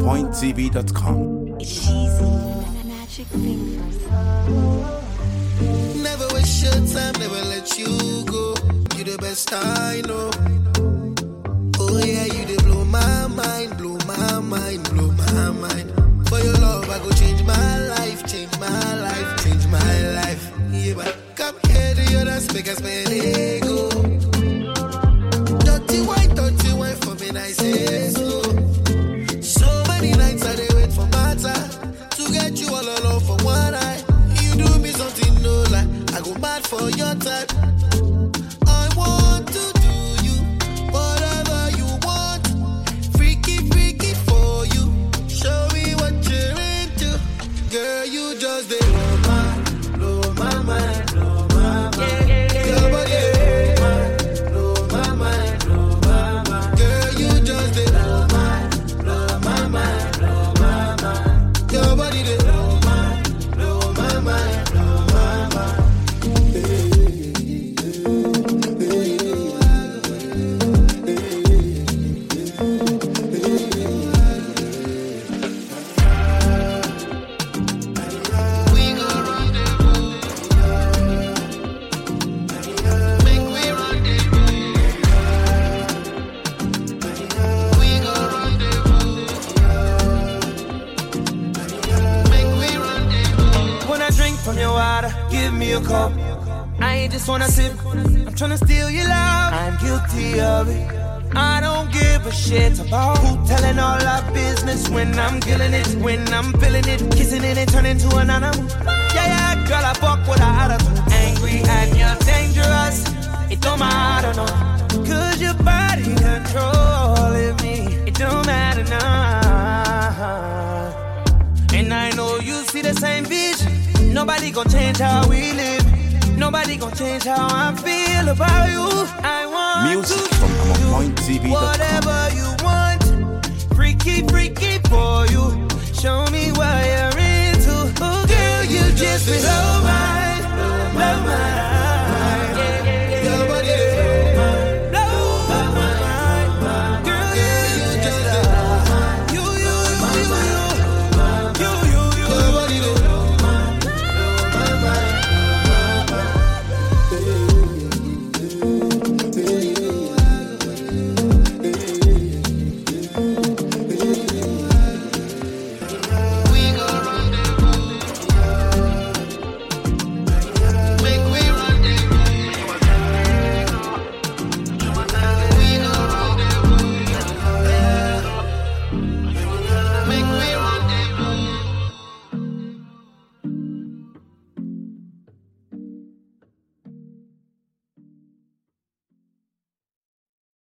onpointtv.com. It's cheesy. Magic fingers. Never waste your time, never let you go. You the best I know. Oh yeah, you they blow my mind, blow my mind, blow my mind. For your love, I go change my life, change my life, change my life. Yeah, but come here to your dance, make us spend ego. Dirty wine, dirty wine for me, I say night. You do me something no lie, I go mad for your type. I want to from your water, give me a cup. I ain't just wanna sip, I'm tryna steal your love. I'm guilty of it. I don't give a shit about who telling all our business when I'm killing it, when I'm feeling it, kissing it and turning to an animal. Yeah, yeah, girl, I fuck with her attitude. Angry and you're dangerous. It don't matter, no. Cause your body controlling me. It don't matter now. And I know you see the same vision. Nobody gonna change how we live. Nobody gonna change how I feel about you. I want Music to from whatever